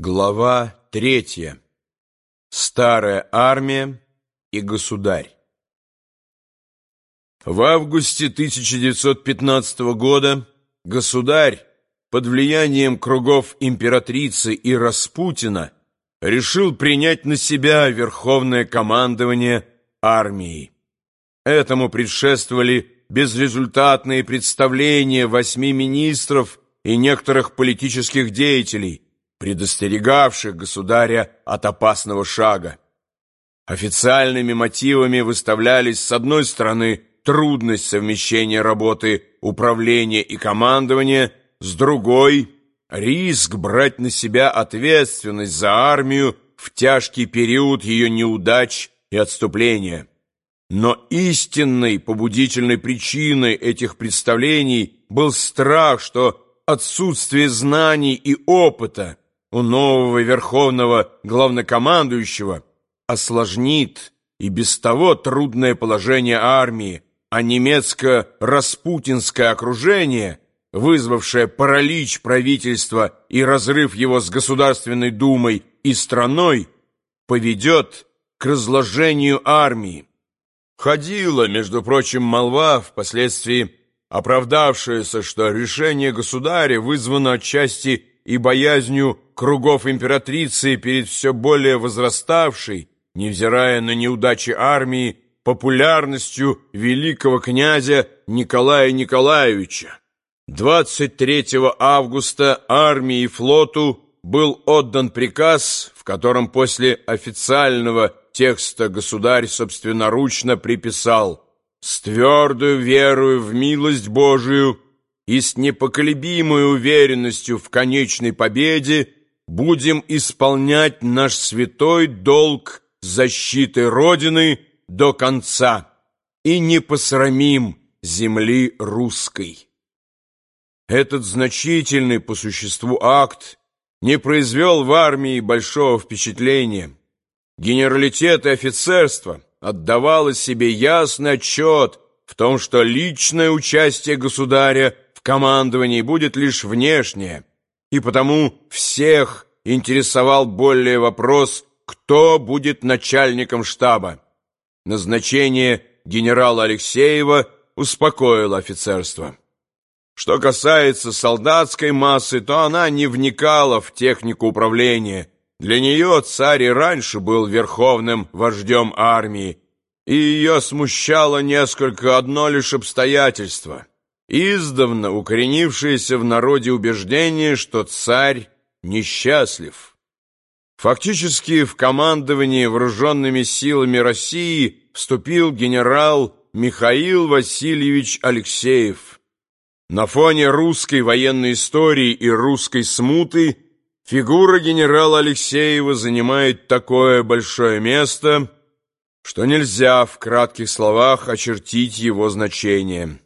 Глава третья. Старая армия и государь. В августе 1915 года государь под влиянием кругов императрицы и Распутина решил принять на себя верховное командование армией. Этому предшествовали безрезультатные представления восьми министров и некоторых политических деятелей – предостерегавших государя от опасного шага. Официальными мотивами выставлялись, с одной стороны, трудность совмещения работы управления и командования, с другой — риск брать на себя ответственность за армию в тяжкий период ее неудач и отступления. Но истинной побудительной причиной этих представлений был страх, что отсутствие знаний и опыта у нового верховного главнокомандующего осложнит и без того трудное положение армии, а немецко-распутинское окружение, вызвавшее паралич правительства и разрыв его с Государственной Думой и страной, поведет к разложению армии. Ходила, между прочим, молва, впоследствии оправдавшаяся, что решение государя вызвано отчасти и боязнью кругов императрицы перед все более возраставшей, невзирая на неудачи армии, популярностью великого князя Николая Николаевича. 23 августа армии и флоту был отдан приказ, в котором после официального текста государь собственноручно приписал «С твердою верою в милость Божию» и с непоколебимой уверенностью в конечной победе будем исполнять наш святой долг защиты Родины до конца и не посрамим земли русской. Этот значительный по существу акт не произвел в армии большого впечатления. Генералитет и офицерство отдавало себе ясный отчет в том, что личное участие государя – командовании будет лишь внешнее, и потому всех интересовал более вопрос, кто будет начальником штаба. Назначение генерала Алексеева успокоило офицерство. Что касается солдатской массы, то она не вникала в технику управления. Для нее царь и раньше был верховным вождем армии, и ее смущало несколько одно лишь обстоятельство — издавна укоренившееся в народе убеждение, что царь несчастлив. Фактически в командование вооруженными силами России вступил генерал Михаил Васильевич Алексеев. На фоне русской военной истории и русской смуты фигура генерала Алексеева занимает такое большое место, что нельзя в кратких словах очертить его значение.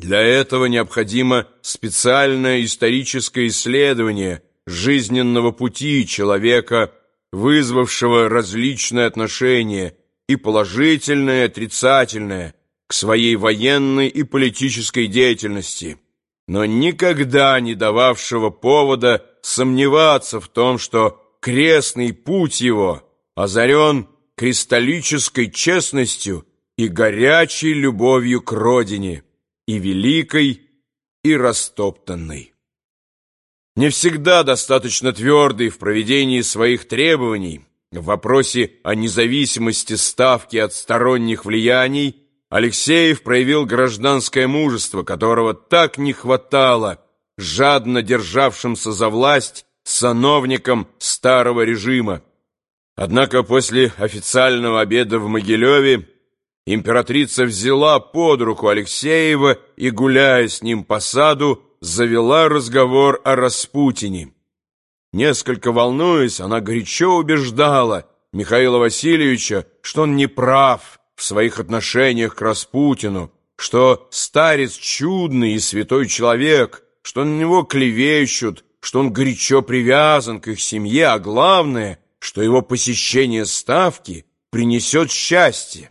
Для этого необходимо специальное историческое исследование жизненного пути человека, вызвавшего различные отношения, и положительное, и отрицательное, к своей военной и политической деятельности, но никогда не дававшего повода сомневаться в том, что крестный путь его озарен кристаллической честностью и горячей любовью к родине и великой, и растоптанной. Не всегда достаточно твердый в проведении своих требований в вопросе о независимости ставки от сторонних влияний Алексеев проявил гражданское мужество, которого так не хватало жадно державшимся за власть сановникам старого режима. Однако после официального обеда в Могилеве императрица взяла под руку Алексеева и, гуляя с ним по саду, завела разговор о Распутине. Несколько волнуясь, она горячо убеждала Михаила Васильевича, что он не прав в своих отношениях к Распутину, что старец чудный и святой человек, что на него клевещут, что он горячо привязан к их семье, а главное, что его посещение ставки принесет счастье.